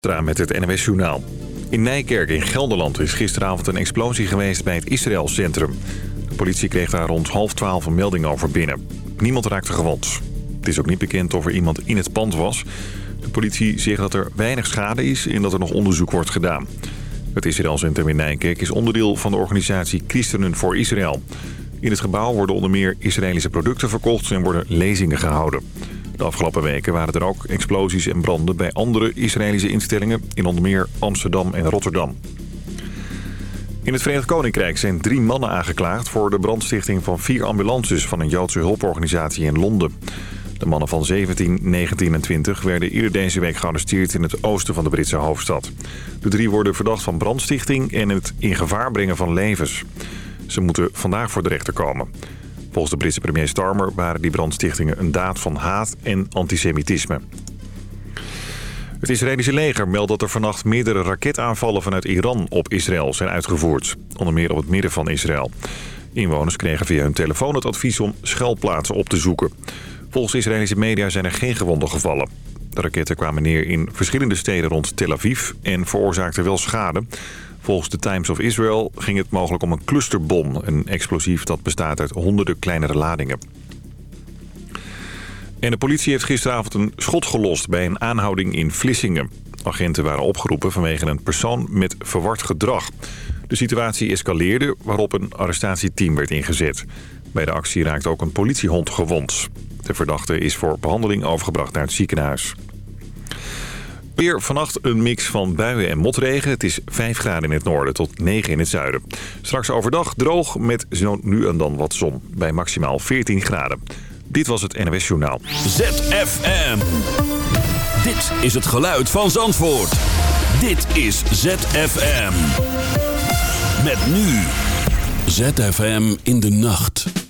Met het NWS Journaal. In Nijkerk in Gelderland is gisteravond een explosie geweest bij het Israël-centrum. De politie kreeg daar rond half twaalf een melding over binnen. Niemand raakte gewond. Het is ook niet bekend of er iemand in het pand was. De politie zegt dat er weinig schade is en dat er nog onderzoek wordt gedaan. Het Israël-centrum in Nijkerk is onderdeel van de organisatie Christenen voor Israël. In het gebouw worden onder meer Israëlische producten verkocht en worden lezingen gehouden. De afgelopen weken waren er ook explosies en branden bij andere Israëlische instellingen... in onder meer Amsterdam en Rotterdam. In het Verenigd Koninkrijk zijn drie mannen aangeklaagd... voor de brandstichting van vier ambulances van een Joodse hulporganisatie in Londen. De mannen van 17, 19 en 20 werden eerder deze week gearresteerd... in het oosten van de Britse hoofdstad. De drie worden verdacht van brandstichting en het in gevaar brengen van levens. Ze moeten vandaag voor de rechter komen. Volgens de Britse premier Starmer waren die brandstichtingen een daad van haat en antisemitisme. Het Israëlische leger meldt dat er vannacht meerdere raketaanvallen vanuit Iran op Israël zijn uitgevoerd. Onder meer op het midden van Israël. Inwoners kregen via hun telefoon het advies om schuilplaatsen op te zoeken. Volgens Israëlische media zijn er geen gewonden gevallen. De raketten kwamen neer in verschillende steden rond Tel Aviv en veroorzaakten wel schade. Volgens de Times of Israel ging het mogelijk om een clusterbom. Een explosief dat bestaat uit honderden kleinere ladingen. En de politie heeft gisteravond een schot gelost bij een aanhouding in Vlissingen. Agenten waren opgeroepen vanwege een persoon met verward gedrag. De situatie escaleerde waarop een arrestatieteam werd ingezet. Bij de actie raakte ook een politiehond gewond. De verdachte is voor behandeling overgebracht naar het ziekenhuis. Weer vannacht een mix van buien en motregen. Het is 5 graden in het noorden tot 9 in het zuiden. Straks overdag droog met zo nu en dan wat zon. Bij maximaal 14 graden. Dit was het NWS Journaal. ZFM. Dit is het geluid van Zandvoort. Dit is ZFM. Met nu. ZFM in de nacht.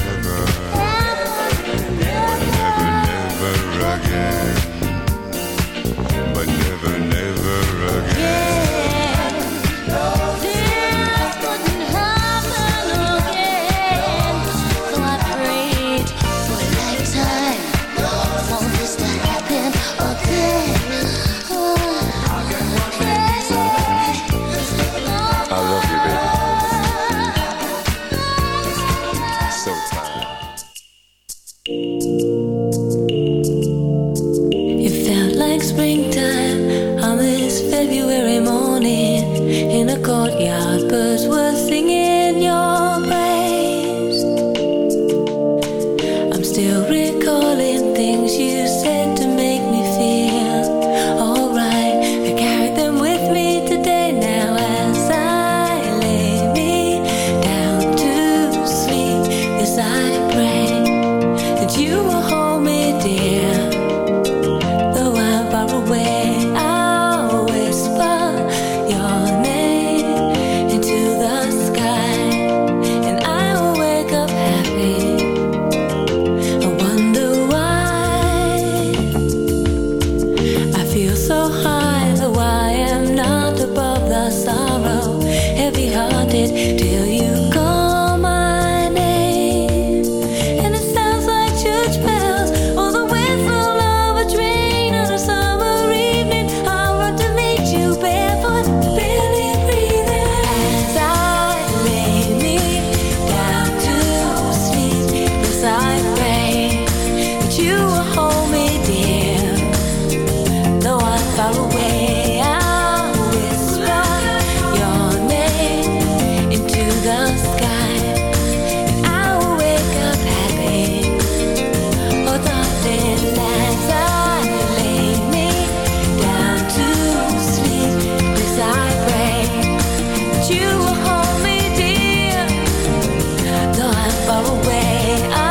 far away. I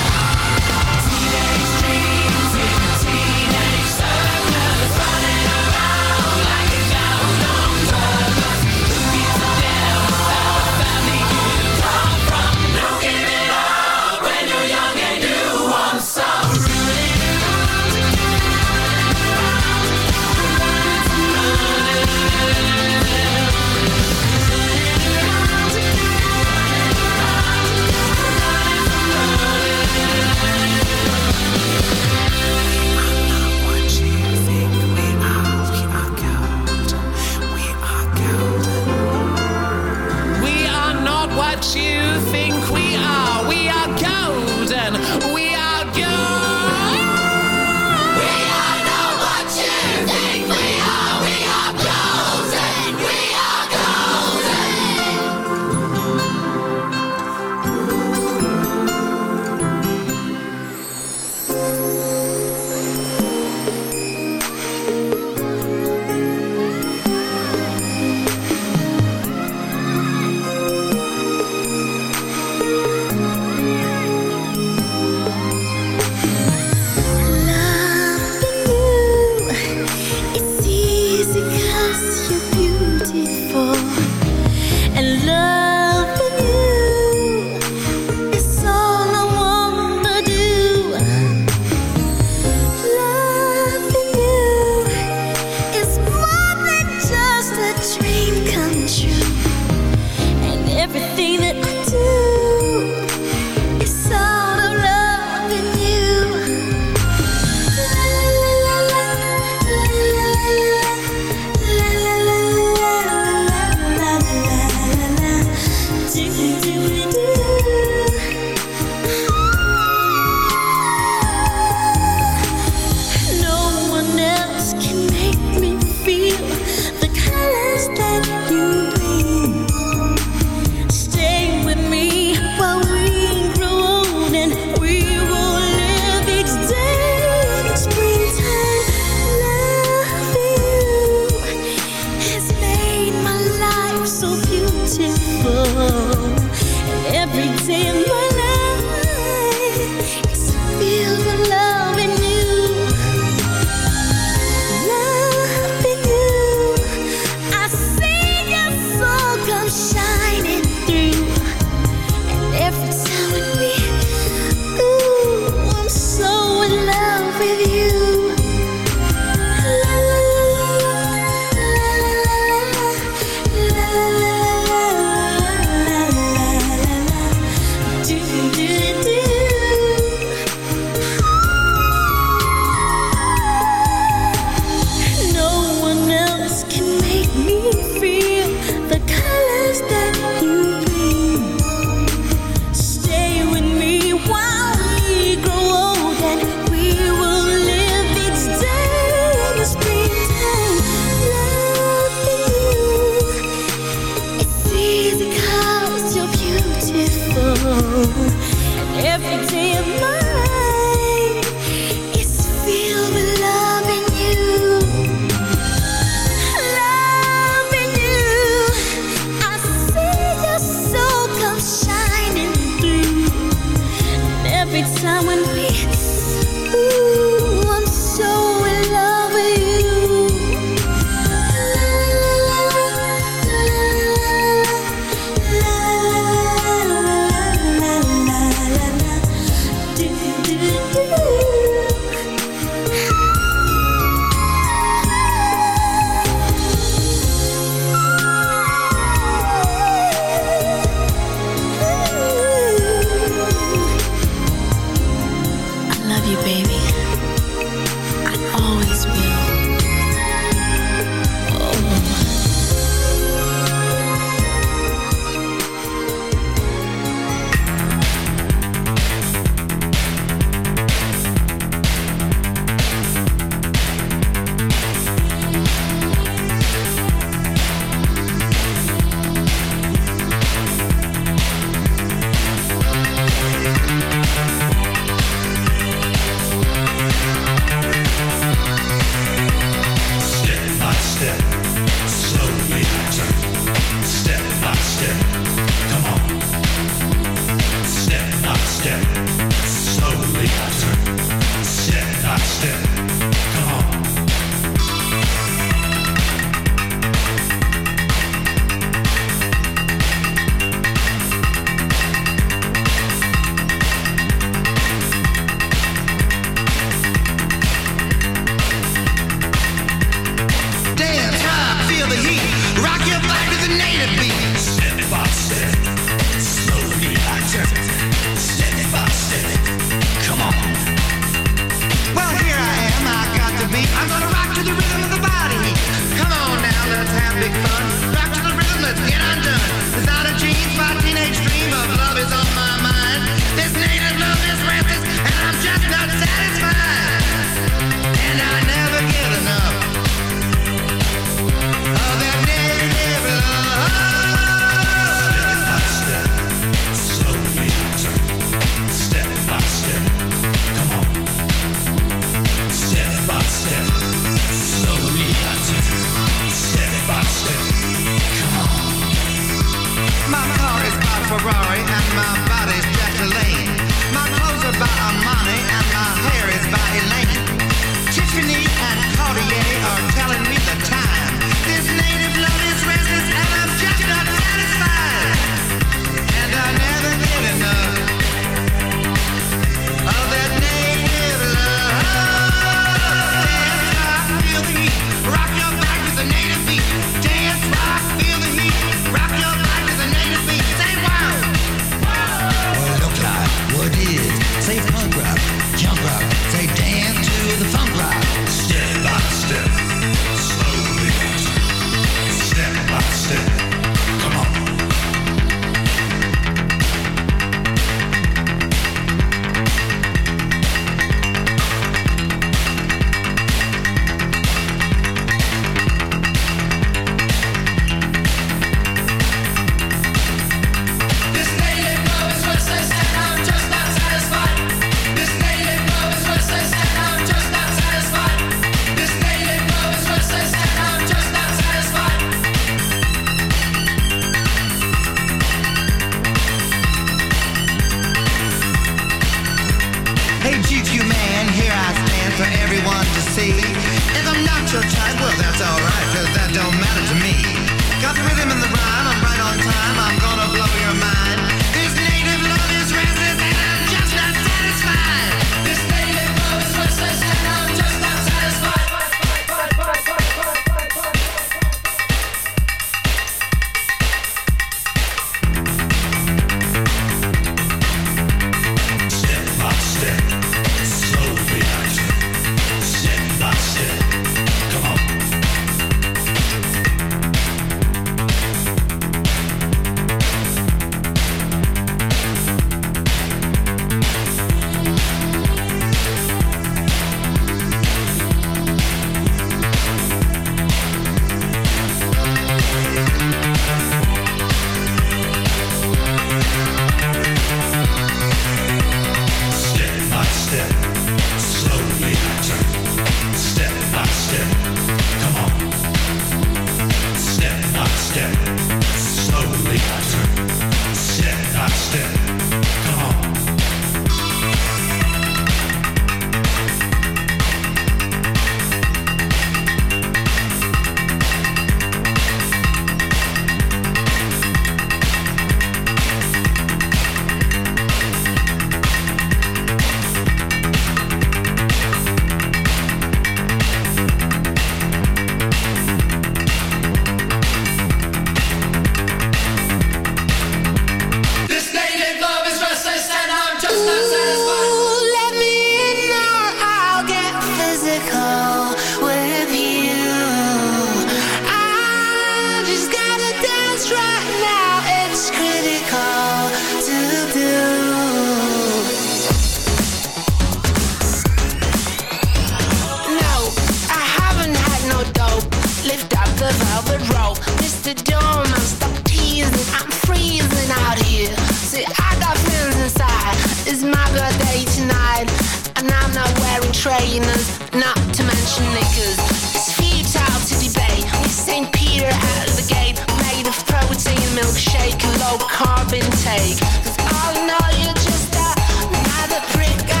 not to mention niggers. It's futile to debate. With St. Peter out of the gate, made of protein milkshake and low carb intake. Cause all in all, you're just another prick.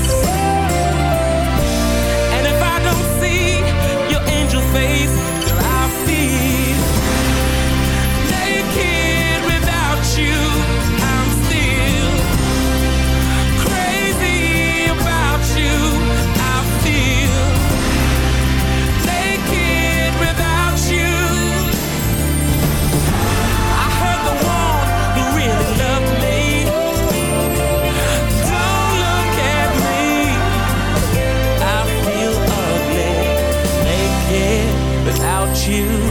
you.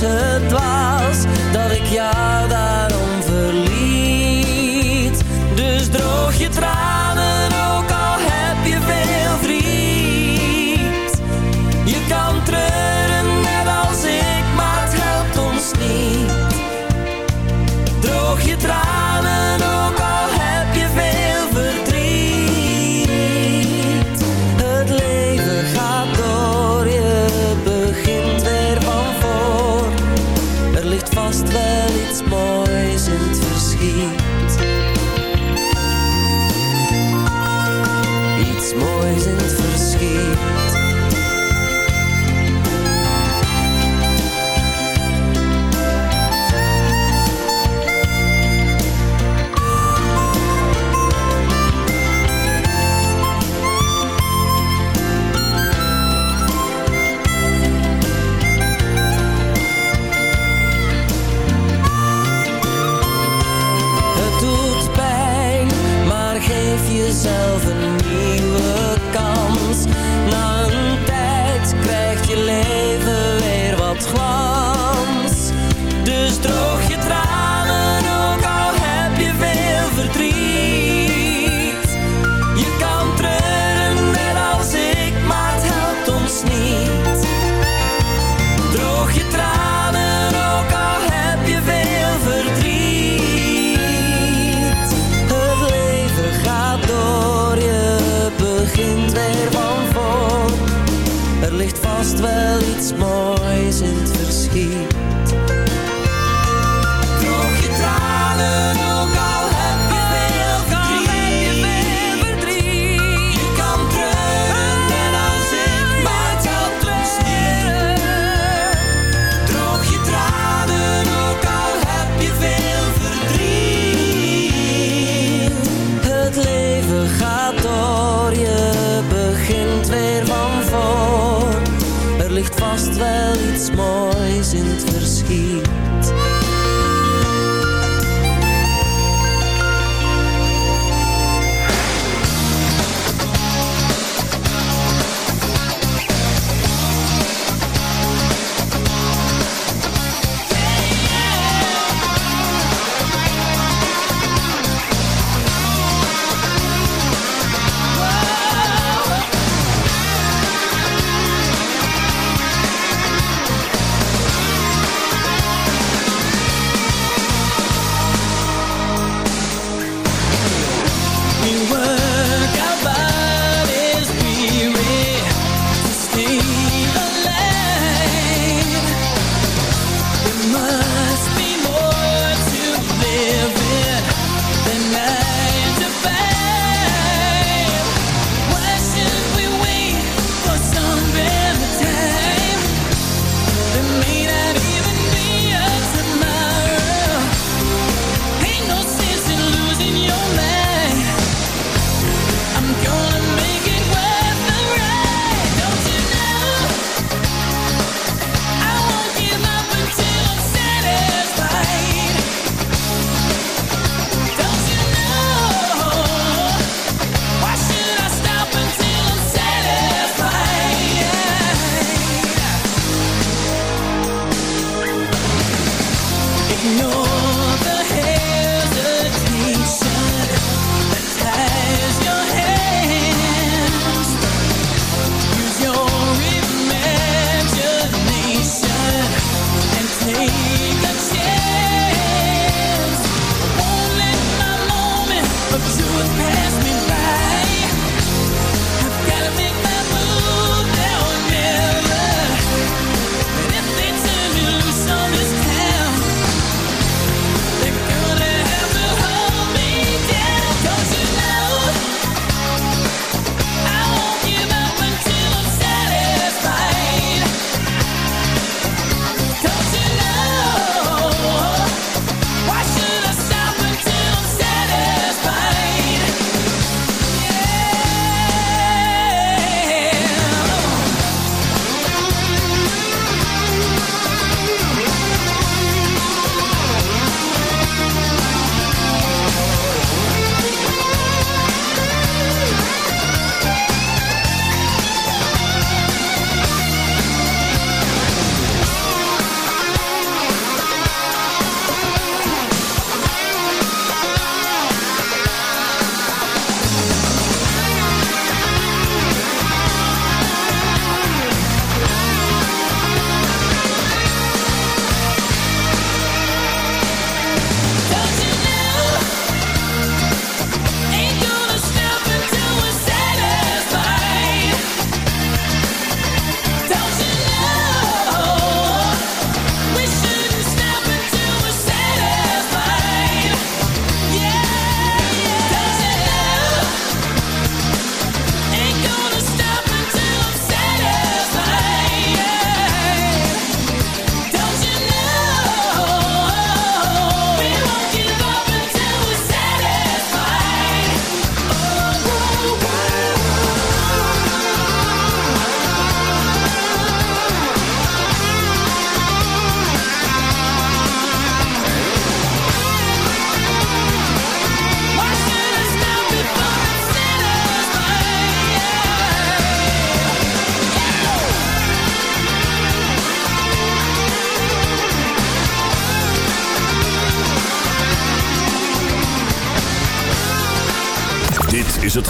was het dwaas dat ik jou daar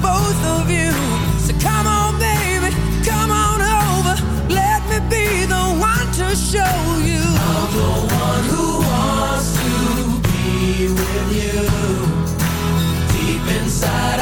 both of you. So come on, baby, come on over. Let me be the one to show you. I'm the one who wants to be with you. Deep inside.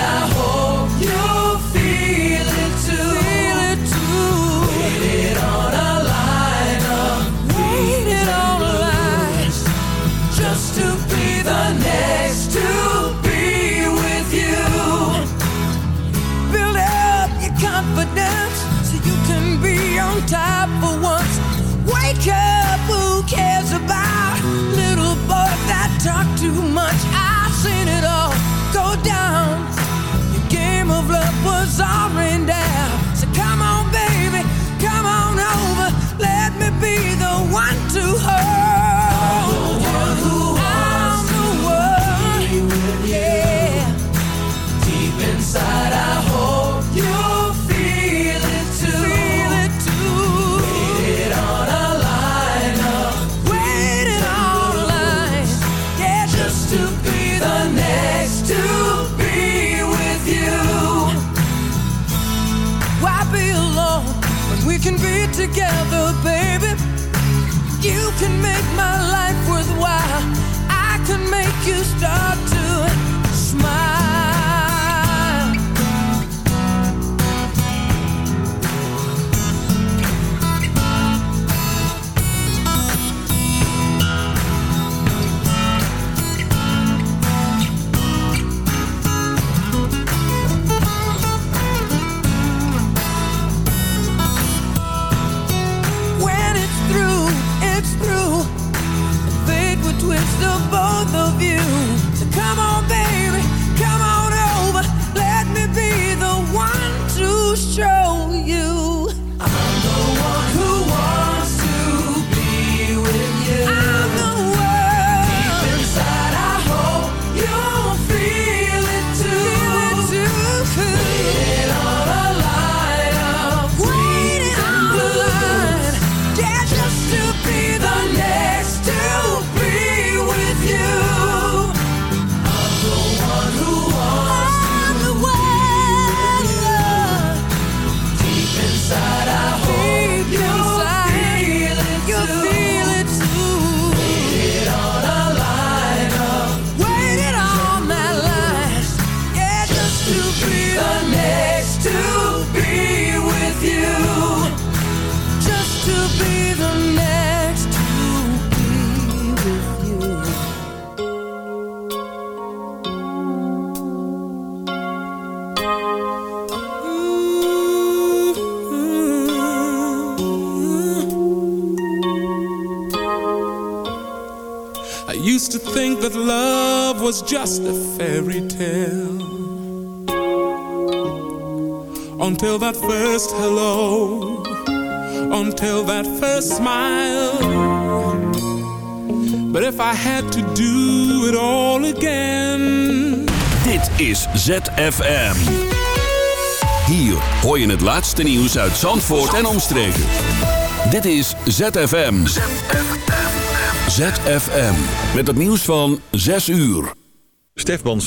was just a fairy tale. Until that first hello. Until that first smile. But if I had to do it all again. Dit is ZFM Hier hoor je het laatste nieuws uit Zandvoort en omstreken. Dit is ZFM ZFM. Met het nieuws van 6 uur. Stef Bons.